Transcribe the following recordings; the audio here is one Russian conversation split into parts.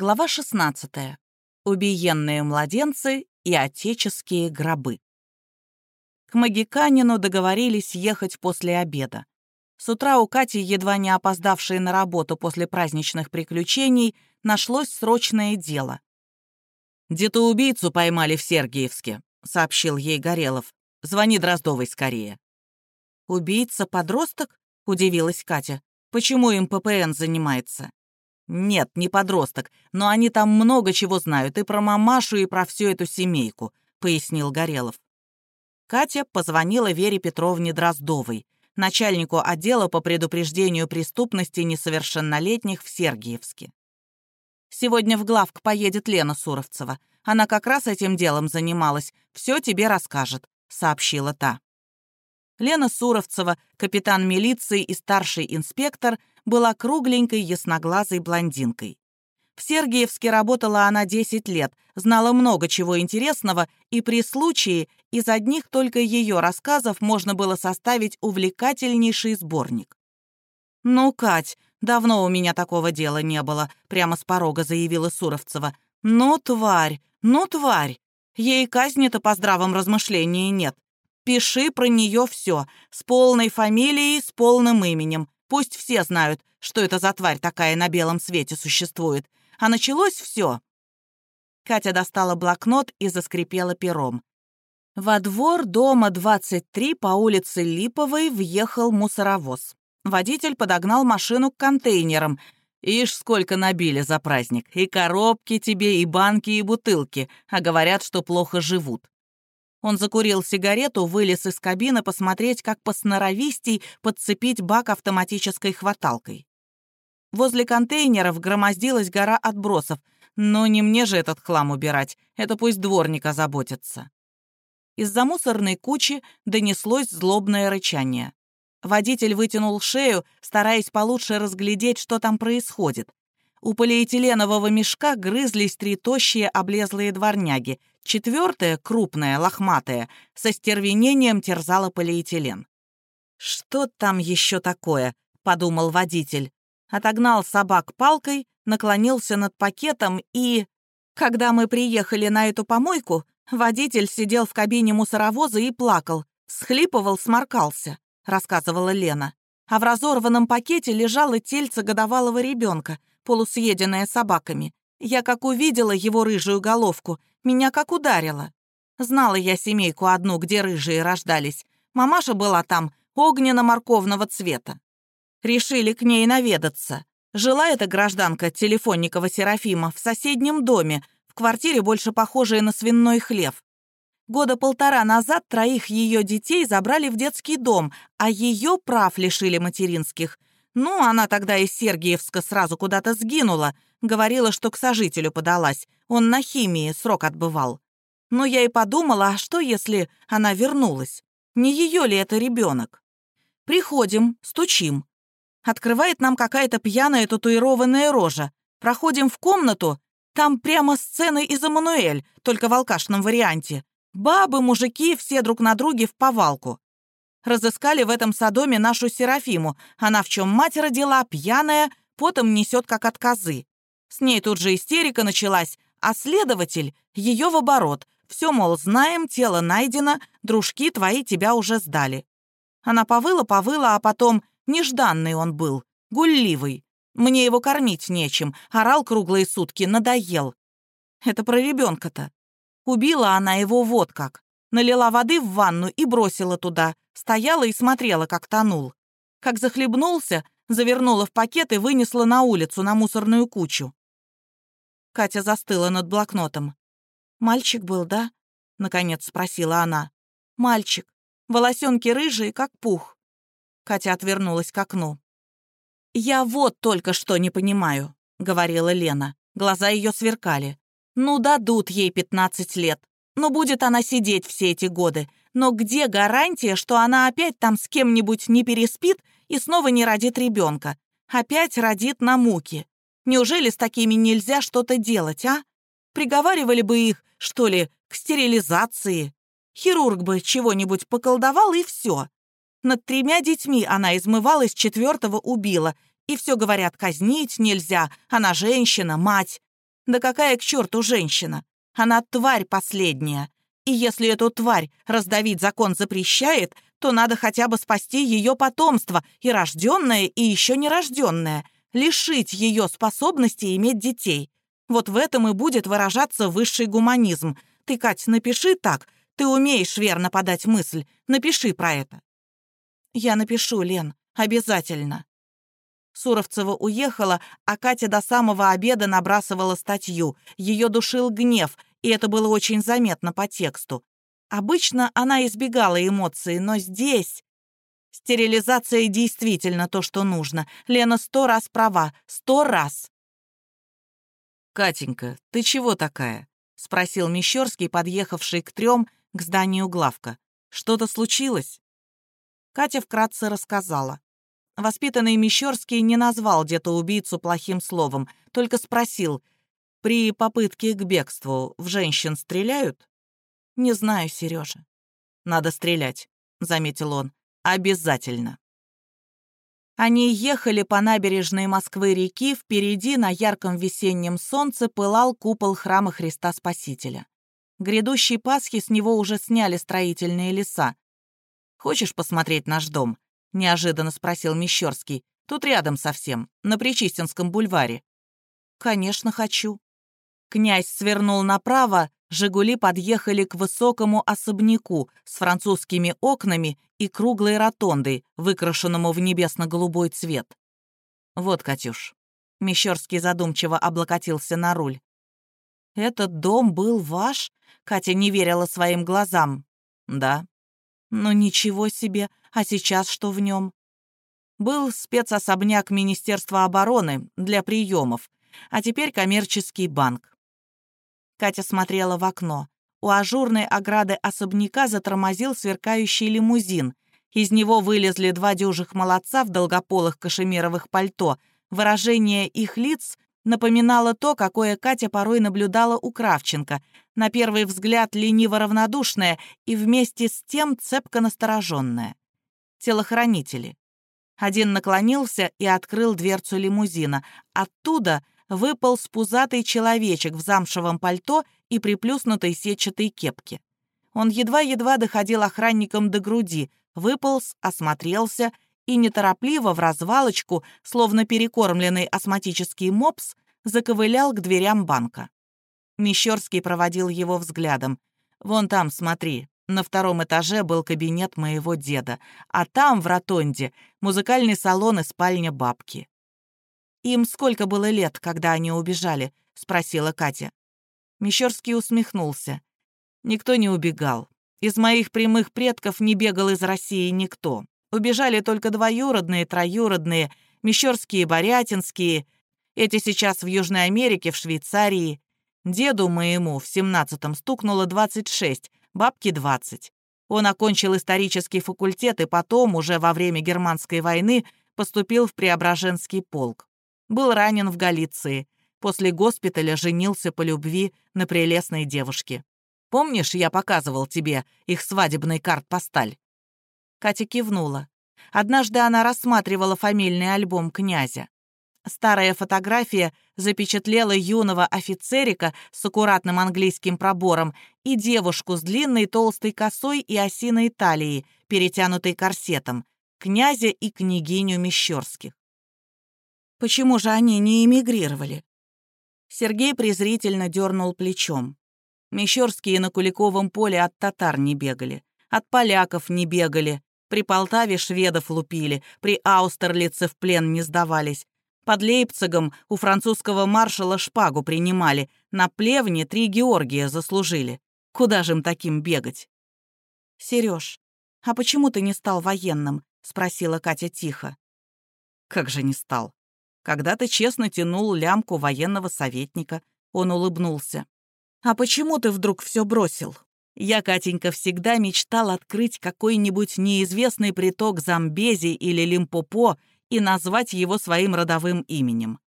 Глава 16. Убиенные младенцы и отеческие гробы. К Магиканину договорились ехать после обеда. С утра у Кати, едва не опоздавшей на работу после праздничных приключений, нашлось срочное дело. «Где-то убийцу поймали в Сергиевске», — сообщил ей Горелов. «Звони Дроздовой скорее». «Убийца-подросток?» — удивилась Катя. «Почему им ППН занимается?» «Нет, не подросток, но они там много чего знают и про мамашу, и про всю эту семейку», — пояснил Горелов. Катя позвонила Вере Петровне Дроздовой, начальнику отдела по предупреждению преступности несовершеннолетних в Сергиевске. «Сегодня в главк поедет Лена Суровцева. Она как раз этим делом занималась. Все тебе расскажет», — сообщила та. Лена Суровцева, капитан милиции и старший инспектор, была кругленькой, ясноглазой блондинкой. В Сергиевске работала она 10 лет, знала много чего интересного, и при случае из одних только ее рассказов можно было составить увлекательнейший сборник. «Ну, Кать, давно у меня такого дела не было», — прямо с порога заявила Суровцева. «Ну, тварь, ну, тварь! Ей казни-то по здравом размышлении нет. Пиши про нее все, с полной фамилией, с полным именем. Пусть все знают, что это за тварь такая на белом свете существует. А началось все. Катя достала блокнот и заскрипела пером. Во двор дома 23 по улице Липовой въехал мусоровоз. Водитель подогнал машину к контейнерам. «Ишь, сколько набили за праздник. И коробки тебе, и банки, и бутылки. А говорят, что плохо живут. Он закурил сигарету, вылез из кабины посмотреть, как посноровистей подцепить бак автоматической хваталкой. Возле контейнеров громоздилась гора отбросов, но не мне же этот хлам убирать, это пусть дворник озаботится. Из-за мусорной кучи донеслось злобное рычание. Водитель вытянул шею, стараясь получше разглядеть, что там происходит. У полиэтиленового мешка грызлись три тощие облезлые дворняги. Четвертая, крупная, лохматая, со стервенением терзала полиэтилен. «Что там еще такое?» — подумал водитель. Отогнал собак палкой, наклонился над пакетом и... Когда мы приехали на эту помойку, водитель сидел в кабине мусоровоза и плакал, схлипывал, сморкался, рассказывала Лена. А в разорванном пакете лежало тельце годовалого ребенка, полусъеденная собаками. Я как увидела его рыжую головку, меня как ударило. Знала я семейку одну, где рыжие рождались. Мамаша была там, огненно-морковного цвета. Решили к ней наведаться. Жила эта гражданка Телефонникова Серафима в соседнем доме, в квартире, больше похожей на свиной хлев. Года полтора назад троих ее детей забрали в детский дом, а ее прав лишили материнских. Ну, она тогда из Сергиевска сразу куда-то сгинула. Говорила, что к сожителю подалась. Он на химии срок отбывал. Но я и подумала, а что, если она вернулась? Не ее ли это ребенок? Приходим, стучим. Открывает нам какая-то пьяная татуированная рожа. Проходим в комнату. Там прямо сцены из Эммануэль, только в алкашном варианте. Бабы, мужики, все друг на друге в повалку. Разыскали в этом садоме нашу Серафиму. Она в чем мать родила, пьяная, потом несет как от козы. С ней тут же истерика началась, а следователь ее в оборот. Все, мол, знаем, тело найдено, дружки твои тебя уже сдали. Она повыла-повыла, а потом нежданный он был, гулливый. Мне его кормить нечем, орал круглые сутки, надоел. Это про ребенка-то. Убила она его вот как. Налила воды в ванну и бросила туда. Стояла и смотрела, как тонул. Как захлебнулся, завернула в пакет и вынесла на улицу, на мусорную кучу. Катя застыла над блокнотом. «Мальчик был, да?» — наконец спросила она. «Мальчик. Волосенки рыжие, как пух». Катя отвернулась к окну. «Я вот только что не понимаю», — говорила Лена. Глаза ее сверкали. «Ну, дадут ей пятнадцать лет. Ну, будет она сидеть все эти годы. Но где гарантия, что она опять там с кем-нибудь не переспит и снова не родит ребенка? Опять родит на муки. Неужели с такими нельзя что-то делать, а? Приговаривали бы их, что ли, к стерилизации? Хирург бы чего-нибудь поколдовал, и все. Над тремя детьми она измывалась, четвертого убила. И все говорят, казнить нельзя, она женщина, мать. Да какая к черту женщина? Она тварь последняя. И если эту тварь раздавить закон запрещает, то надо хотя бы спасти ее потомство, и рожденное, и еще нерожденное, лишить ее способности иметь детей. Вот в этом и будет выражаться высший гуманизм. Ты, Кать, напиши так. Ты умеешь верно подать мысль. Напиши про это. Я напишу, Лен, обязательно. Суровцева уехала, а Катя до самого обеда набрасывала статью. Ее душил гнев, и это было очень заметно по тексту. Обычно она избегала эмоций, но здесь... Стерилизация действительно то, что нужно. Лена сто раз права. Сто раз. «Катенька, ты чего такая?» — спросил Мещерский, подъехавший к трем к зданию главка. «Что-то случилось?» Катя вкратце рассказала. Воспитанный Мещерский не назвал где-то убийцу плохим словом, только спросил, «При попытке к бегству в женщин стреляют?» «Не знаю, Сережа. «Надо стрелять», — заметил он. «Обязательно». Они ехали по набережной Москвы-реки, впереди на ярком весеннем солнце пылал купол храма Христа Спасителя. Грядущей Пасхи с него уже сняли строительные леса. «Хочешь посмотреть наш дом?» — неожиданно спросил Мещерский. «Тут рядом совсем, на Причистинском бульваре». «Конечно, хочу». Князь свернул направо, «Жигули» подъехали к высокому особняку с французскими окнами и круглой ротондой, выкрашенному в небесно-голубой цвет. «Вот, Катюш». Мещерский задумчиво облокотился на руль. «Этот дом был ваш?» Катя не верила своим глазам. «Да». «Ну ничего себе, а сейчас что в нем? Был спецособняк Министерства обороны для приемов, а теперь коммерческий банк. Катя смотрела в окно. У ажурной ограды особняка затормозил сверкающий лимузин. Из него вылезли два дюжих молодца в долгополых кашемировых пальто. Выражение их лиц напоминало то, какое Катя порой наблюдала у Кравченко. На первый взгляд лениво равнодушное и вместе с тем цепко настороженное телохранители. Один наклонился и открыл дверцу лимузина. Оттуда выпал спузатый человечек в замшевом пальто и приплюснутой сетчатой кепке. Он едва-едва доходил охранникам до груди, выполз, осмотрелся и неторопливо в развалочку, словно перекормленный астматический мопс, заковылял к дверям банка. Мещерский проводил его взглядом. «Вон там, смотри, на втором этаже был кабинет моего деда, а там, в ротонде, музыкальный салон и спальня бабки. «Им сколько было лет, когда они убежали?» — спросила Катя. Мещерский усмехнулся. «Никто не убегал. Из моих прямых предков не бегал из России никто. Убежали только двоюродные, троюродные, Мещерские, Борятинские. Эти сейчас в Южной Америке, в Швейцарии. Деду моему в семнадцатом стукнуло 26, бабке 20. Он окончил исторический факультет и потом, уже во время Германской войны, поступил в Преображенский полк. Был ранен в Галиции. После госпиталя женился по любви на прелестной девушке. Помнишь, я показывал тебе их свадебный карт-посталь?» Катя кивнула. Однажды она рассматривала фамильный альбом князя. Старая фотография запечатлела юного офицерика с аккуратным английским пробором и девушку с длинной толстой косой и осиной талией, перетянутой корсетом, князя и княгиню Мещерских. Почему же они не эмигрировали? Сергей презрительно дернул плечом. Мещерские на Куликовом поле от татар не бегали, от поляков не бегали, при Полтаве шведов лупили, при Аустерлице в плен не сдавались, под Лейпцигом у французского маршала шпагу принимали, на плевне три Георгия заслужили. Куда же им таким бегать? Сереж, а почему ты не стал военным?» — спросила Катя тихо. «Как же не стал? Когда ты честно тянул лямку военного советника, он улыбнулся. «А почему ты вдруг все бросил?» Я, Катенька, всегда мечтал открыть какой-нибудь неизвестный приток Замбези или Лимпопо и назвать его своим родовым именем.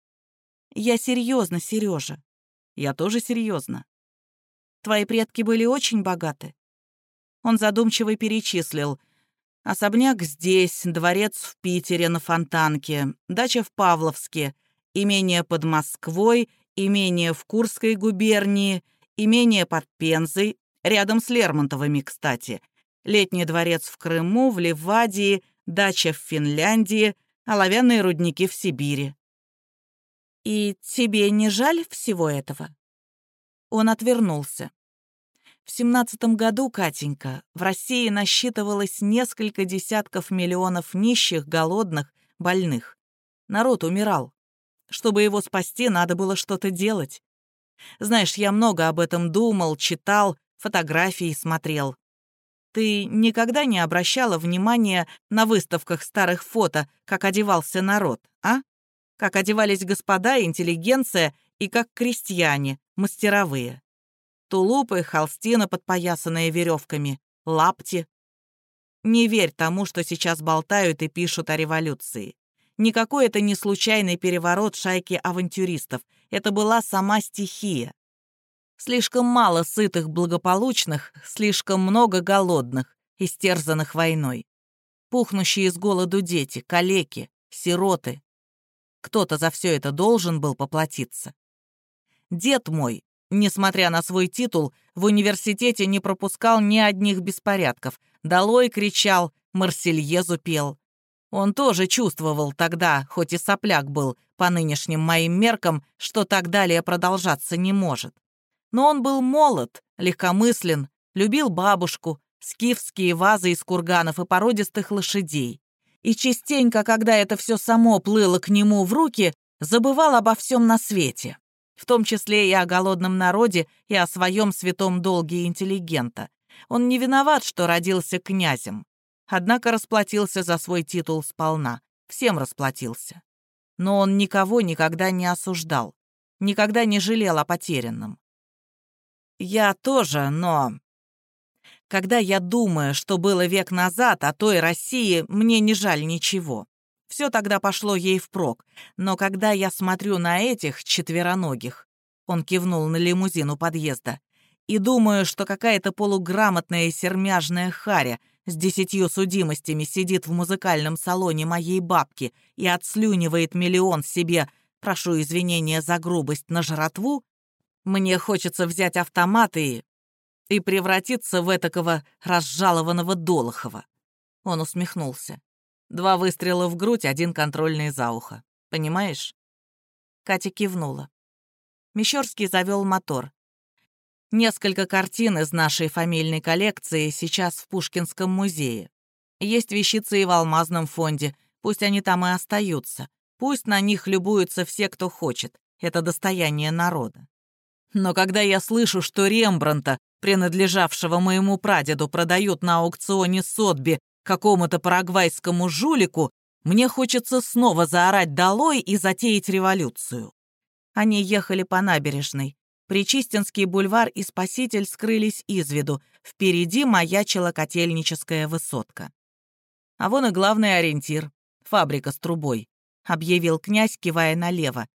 Я серьезно, Сережа. Я тоже серьезно. Твои предки были очень богаты. Он задумчиво перечислил. Особняк здесь, дворец в Питере на Фонтанке, дача в Павловске, имение под Москвой имение в Курской губернии, имение под Пензой, рядом с Лермонтовыми, кстати, летний дворец в Крыму, в Ливадии, дача в Финляндии, оловянные рудники в Сибири. «И тебе не жаль всего этого?» Он отвернулся. В семнадцатом году, Катенька, в России насчитывалось несколько десятков миллионов нищих, голодных, больных. Народ умирал. Чтобы его спасти, надо было что-то делать. Знаешь, я много об этом думал, читал, фотографии смотрел. Ты никогда не обращала внимания на выставках старых фото, как одевался народ, а? Как одевались господа, интеллигенция и как крестьяне, мастеровые. Тулупы, холстина, подпоясанные веревками, лапти. Не верь тому, что сейчас болтают и пишут о революции. Никакой это не случайный переворот шайки авантюристов. Это была сама стихия. Слишком мало сытых благополучных, слишком много голодных, истерзанных войной. Пухнущие с голоду дети, калеки, сироты. Кто-то за все это должен был поплатиться. Дед мой, несмотря на свой титул, в университете не пропускал ни одних беспорядков. Долой кричал, Марсельезу пел. Он тоже чувствовал тогда, хоть и сопляк был, по нынешним моим меркам, что так далее продолжаться не может. Но он был молод, легкомыслен, любил бабушку, скифские вазы из курганов и породистых лошадей. И частенько, когда это все само плыло к нему в руки, забывал обо всем на свете, в том числе и о голодном народе, и о своем святом долге интеллигента. Он не виноват, что родился князем. Однако расплатился за свой титул сполна. Всем расплатился. Но он никого никогда не осуждал. Никогда не жалел о потерянном. Я тоже, но... Когда я думаю, что было век назад, о той России, мне не жаль ничего. Все тогда пошло ей впрок. Но когда я смотрю на этих четвероногих, он кивнул на лимузин у подъезда, и думаю, что какая-то полуграмотная сермяжная харя с десятью судимостями сидит в музыкальном салоне моей бабки и отслюнивает миллион себе, прошу извинения за грубость, на жратву, мне хочется взять автомат и... и превратиться в этакого разжалованного Долохова. Он усмехнулся. Два выстрела в грудь, один контрольный за ухо. Понимаешь? Катя кивнула. Мещерский завел мотор. Несколько картин из нашей фамильной коллекции сейчас в Пушкинском музее. Есть вещицы и в алмазном фонде, пусть они там и остаются. Пусть на них любуются все, кто хочет. Это достояние народа. Но когда я слышу, что Рембранта, принадлежавшего моему прадеду, продают на аукционе Сотби какому-то парагвайскому жулику, мне хочется снова заорать долой и затеять революцию. Они ехали по набережной. Причистинский бульвар и Спаситель скрылись из виду. Впереди маячила котельническая высотка. А вон и главный ориентир — фабрика с трубой, — объявил князь, кивая налево.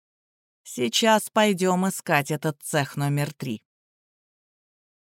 Сейчас пойдем искать этот цех номер три.